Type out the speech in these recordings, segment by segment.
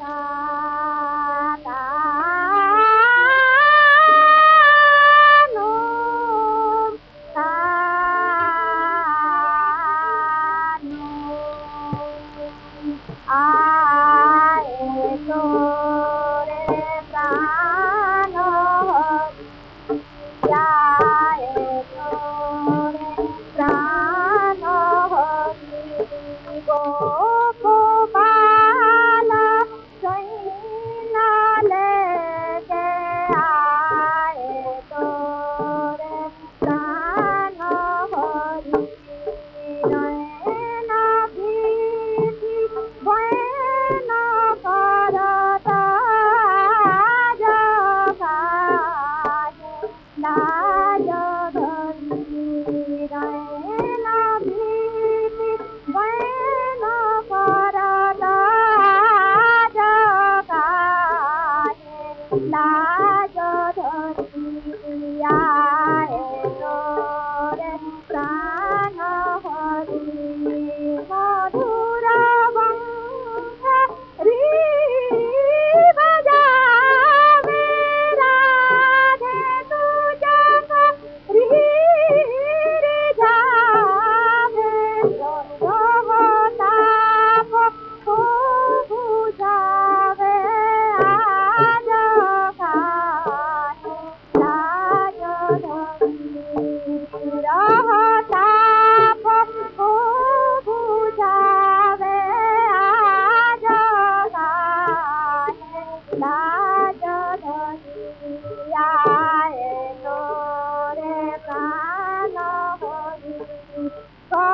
啊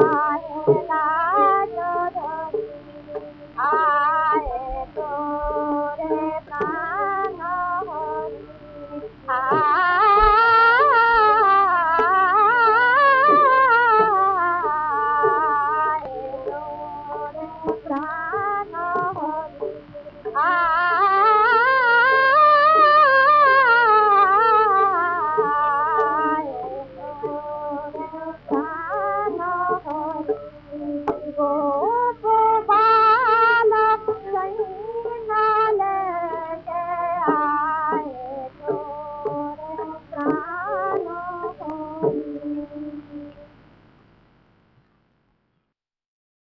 Bye.